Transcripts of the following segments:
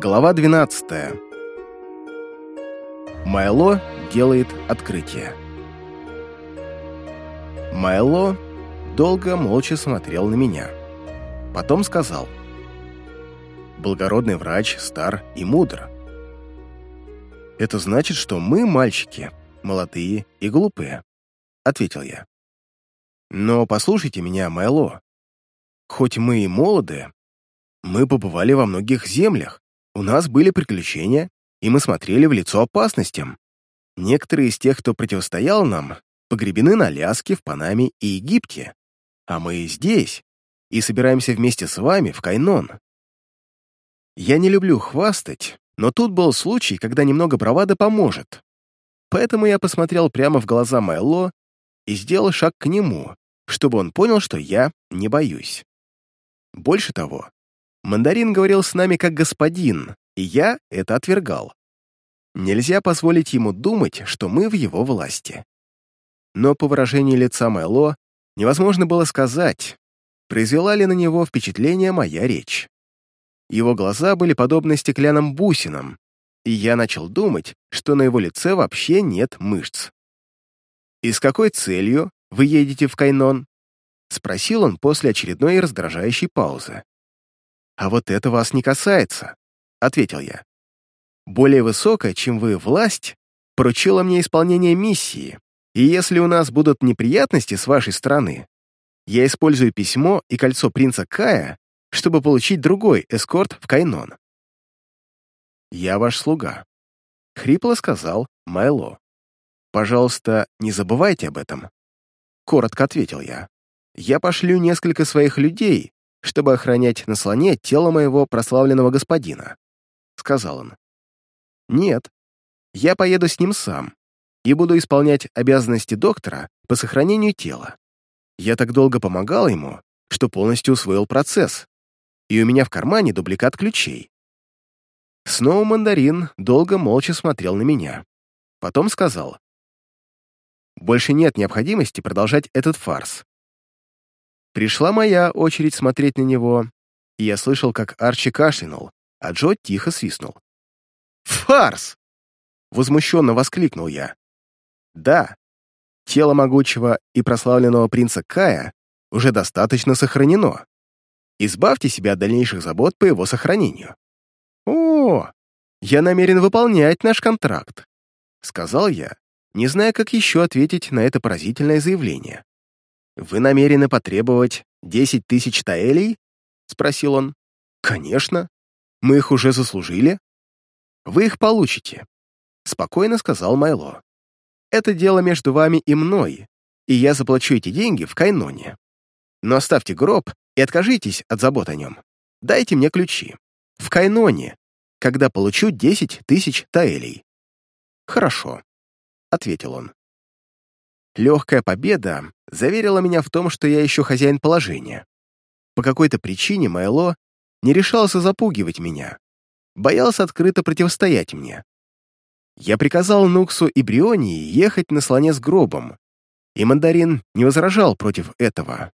Глава 12. Майло делает открытие. Майло долго молча смотрел на меня. Потом сказал. Благородный врач стар и мудр. Это значит, что мы, мальчики, молодые и глупые, ответил я. Но послушайте меня, Майло. Хоть мы и молоды, мы побывали во многих землях, у нас были приключения, и мы смотрели в лицо опасностям. Некоторые из тех, кто противостоял нам, погребены на Аляске, в Панаме и Египте. А мы здесь, и собираемся вместе с вами в Кайнон. Я не люблю хвастать, но тут был случай, когда немного бравада поможет. Поэтому я посмотрел прямо в глаза Майло и сделал шаг к нему, чтобы он понял, что я не боюсь. Больше того, Мандарин говорил с нами как господин, и я это отвергал. Нельзя позволить ему думать, что мы в его власти. Но по выражению лица Майло невозможно было сказать, произвела ли на него впечатление моя речь. Его глаза были подобны стеклянным бусинам, и я начал думать, что на его лице вообще нет мышц. «И с какой целью вы едете в Кайнон?» — спросил он после очередной раздражающей паузы. «А вот это вас не касается», — ответил я. «Более высокая, чем вы, власть поручила мне исполнение миссии, и если у нас будут неприятности с вашей стороны, я использую письмо и кольцо принца Кая, чтобы получить другой эскорт в Кайнон». «Я ваш слуга», — хрипло сказал Майло. «Пожалуйста, не забывайте об этом», — коротко ответил я. «Я пошлю несколько своих людей, чтобы охранять на слоне тело моего прославленного господина», — сказал он. «Нет, я поеду с ним сам и буду исполнять обязанности доктора по сохранению тела. Я так долго помогал ему, что полностью усвоил процесс, и у меня в кармане дубликат ключей». Снова мандарин долго молча смотрел на меня. Потом сказал, «Больше нет необходимости продолжать этот фарс. Пришла моя очередь смотреть на него, и я слышал, как Арчи кашлянул, а Джо тихо свистнул. «Фарс!» — возмущенно воскликнул я. «Да, тело могучего и прославленного принца Кая уже достаточно сохранено. Избавьте себя от дальнейших забот по его сохранению». «О, я намерен выполнять наш контракт», — сказал я, не зная, как еще ответить на это поразительное заявление. «Вы намерены потребовать десять тысяч таэлей?» — спросил он. «Конечно. Мы их уже заслужили. Вы их получите», — спокойно сказал Майло. «Это дело между вами и мной, и я заплачу эти деньги в Кайноне. Но оставьте гроб и откажитесь от забот о нем. Дайте мне ключи. В Кайноне, когда получу десять тысяч таэлей». «Хорошо», — ответил он. Легкая победа заверила меня в том, что я еще хозяин положения. По какой-то причине Майло не решался запугивать меня, боялся открыто противостоять мне. Я приказал Нуксу и Брионии ехать на слоне с гробом, и мандарин не возражал против этого.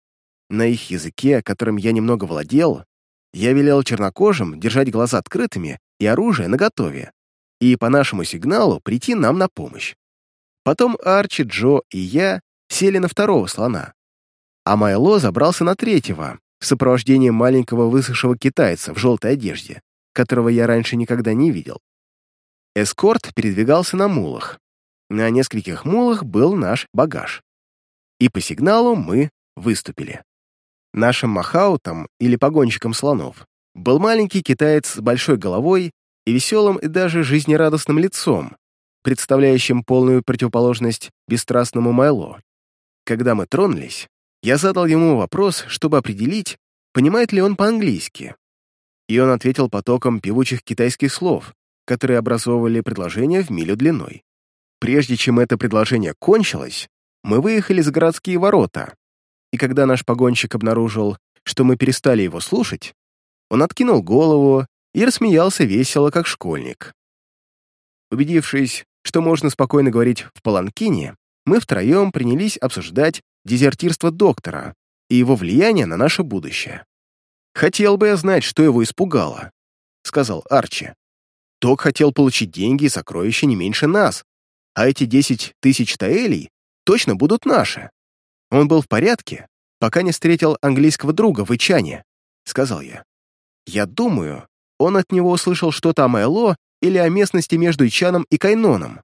На их языке, которым я немного владел, я велел чернокожим держать глаза открытыми и оружие наготове, и по нашему сигналу прийти нам на помощь. Потом Арчи, Джо и я сели на второго слона, а Майло забрался на третьего в сопровождении маленького высохшего китайца в желтой одежде, которого я раньше никогда не видел. Эскорт передвигался на мулах. На нескольких мулах был наш багаж. И по сигналу мы выступили. Нашим махаутом или погонщиком слонов был маленький китаец с большой головой и веселым и даже жизнерадостным лицом, представляющим полную противоположность бесстрастному Майло. Когда мы тронулись, я задал ему вопрос, чтобы определить, понимает ли он по-английски. И он ответил потоком певучих китайских слов, которые образовывали предложение в милю длиной. Прежде чем это предложение кончилось, мы выехали за городские ворота, и когда наш погонщик обнаружил, что мы перестали его слушать, он откинул голову и рассмеялся весело, как школьник. Убедившись, что можно спокойно говорить в Паланкине, мы втроем принялись обсуждать дезертирство доктора и его влияние на наше будущее. Хотел бы я знать, что его испугало. — сказал Арчи. «Док хотел получить деньги и сокровища не меньше нас, а эти десять тысяч таэлей точно будут наши. Он был в порядке, пока не встретил английского друга в Ичане», — сказал я. «Я думаю, он от него услышал что-то о Майло или о местности между Ичаном и Кайноном,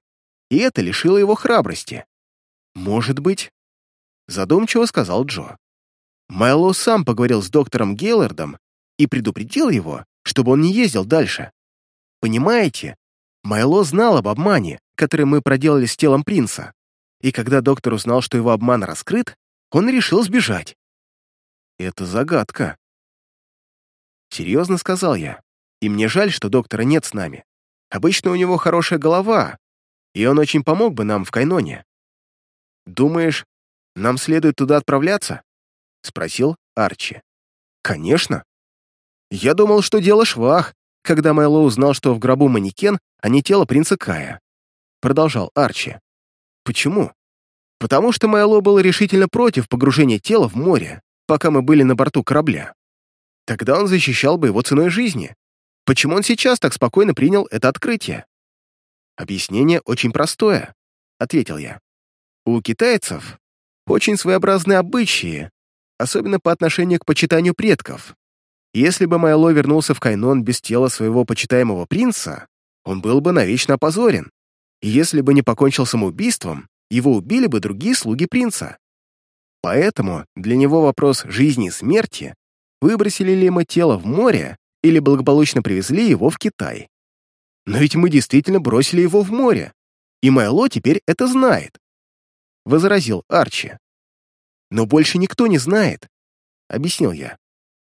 и это лишило его храбрости. Может быть, задумчиво сказал Джо. Майло сам поговорил с доктором Гейлордом и предупредил его, чтобы он не ездил дальше. Понимаете, Майло знал об обмане, который мы проделали с телом принца, и когда доктор узнал, что его обман раскрыт, он решил сбежать. Это загадка. Серьезно сказал я, и мне жаль, что доктора нет с нами. Обычно у него хорошая голова, и он очень помог бы нам в Кайноне. Думаешь, нам следует туда отправляться?» — спросил Арчи. «Конечно. Я думал, что дело швах, когда Майло узнал, что в гробу манекен, а не тело принца Кая», — продолжал Арчи. «Почему?» «Потому что Майло был решительно против погружения тела в море, пока мы были на борту корабля. Тогда он защищал бы его ценой жизни. Почему он сейчас так спокойно принял это открытие?» «Объяснение очень простое», — ответил я. «У китайцев очень своеобразные обычаи, особенно по отношению к почитанию предков. Если бы Майло вернулся в Кайнон без тела своего почитаемого принца, он был бы навечно опозорен. И если бы не покончил самоубийством, его убили бы другие слуги принца. Поэтому для него вопрос жизни и смерти выбросили ли мы тело в море или благополучно привезли его в Китай. Но ведь мы действительно бросили его в море, и Майло теперь это знает. — возразил Арчи. «Но больше никто не знает», — объяснил я.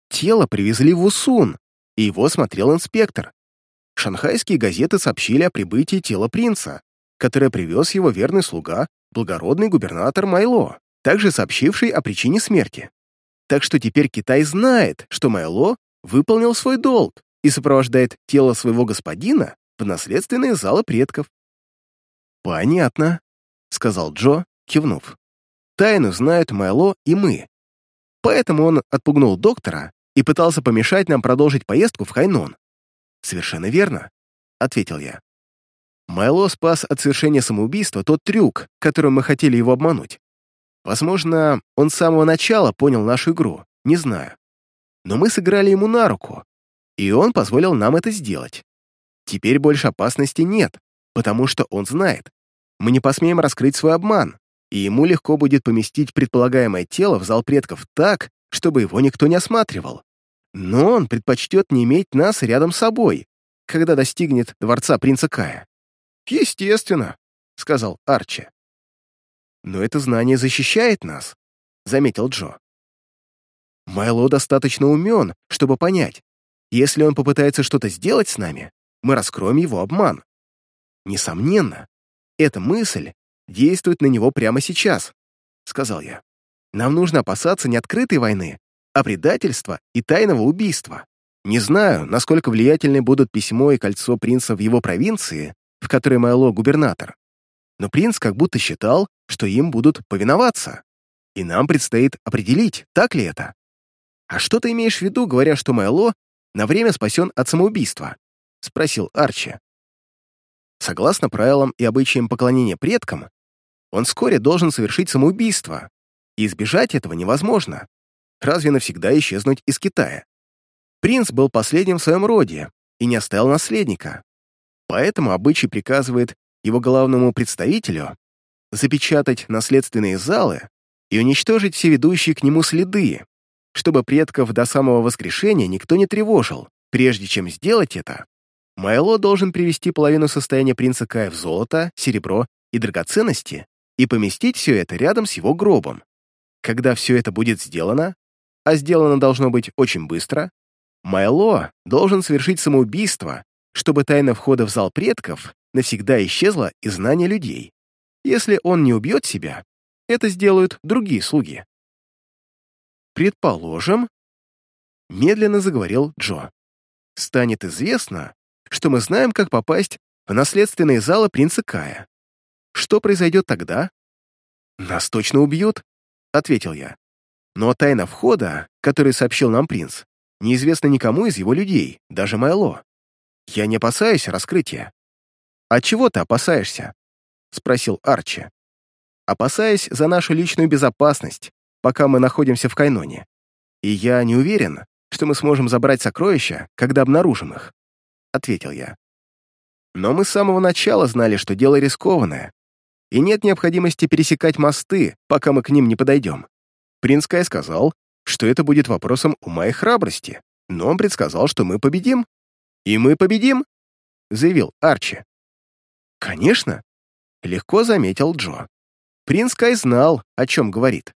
«Тело привезли в Усун, и его смотрел инспектор. Шанхайские газеты сообщили о прибытии тела принца, которое привез его верный слуга, благородный губернатор Майло, также сообщивший о причине смерти. Так что теперь Китай знает, что Майло выполнил свой долг и сопровождает тело своего господина в наследственные залы предков. «Понятно», — сказал Джо, кивнув. Тайну знают Майло и мы. Поэтому он отпугнул доктора и пытался помешать нам продолжить поездку в Хайнон. «Совершенно верно», — ответил я. Майло спас от совершения самоубийства тот трюк, которым мы хотели его обмануть. Возможно, он с самого начала понял нашу игру, не знаю. Но мы сыграли ему на руку, и он позволил нам это сделать. Теперь больше опасности нет, потому что он знает. Мы не посмеем раскрыть свой обман, и ему легко будет поместить предполагаемое тело в зал предков так, чтобы его никто не осматривал. Но он предпочтет не иметь нас рядом с собой, когда достигнет дворца принца Кая. «Естественно», — сказал Арчи. «Но это знание защищает нас», — заметил Джо. Майло достаточно умен, чтобы понять, если он попытается что-то сделать с нами, мы раскроем его обман. Несомненно, эта мысль действует на него прямо сейчас», — сказал я. «Нам нужно опасаться не открытой войны, а предательства и тайного убийства. Не знаю, насколько влиятельны будут письмо и кольцо принца в его провинции, в которой Майло губернатор, но принц как будто считал, что им будут повиноваться. И нам предстоит определить, так ли это. «А что ты имеешь в виду, говоря, что Майло на время спасен от самоубийства?» — спросил Арчи. Согласно правилам и обычаям поклонения предкам, он вскоре должен совершить самоубийство, и избежать этого невозможно. Разве навсегда исчезнуть из Китая? Принц был последним в своем роде и не оставил наследника. Поэтому обычай приказывает его главному представителю запечатать наследственные залы и уничтожить все ведущие к нему следы, чтобы предков до самого воскрешения никто не тревожил. Прежде чем сделать это, Майло должен привести половину состояния принца Кая в золото, серебро и драгоценности и поместить все это рядом с его гробом. Когда все это будет сделано, а сделано должно быть очень быстро, Майло должен совершить самоубийство, чтобы тайна входа в зал предков навсегда исчезла из знания людей. Если он не убьет себя, это сделают другие слуги. Предположим, медленно заговорил Джо, станет известно, что мы знаем, как попасть в наследственные залы принца Кая. Что произойдет тогда? Нас точно убьют, ответил я. Но тайна входа, которую сообщил нам принц, неизвестна никому из его людей, даже Майло. Я не опасаюсь раскрытия. А чего ты опасаешься? Спросил Арчи. Опасаясь за нашу личную безопасность, пока мы находимся в Кайноне. И я не уверен, что мы сможем забрать сокровища, когда обнаружим их, ответил я. Но мы с самого начала знали, что дело рискованное, и нет необходимости пересекать мосты, пока мы к ним не подойдем. Принц Кай сказал, что это будет вопросом ума и храбрости, но он предсказал, что мы победим. «И мы победим!» — заявил Арчи. «Конечно!» — легко заметил Джо. Принц Кай знал, о чем говорит.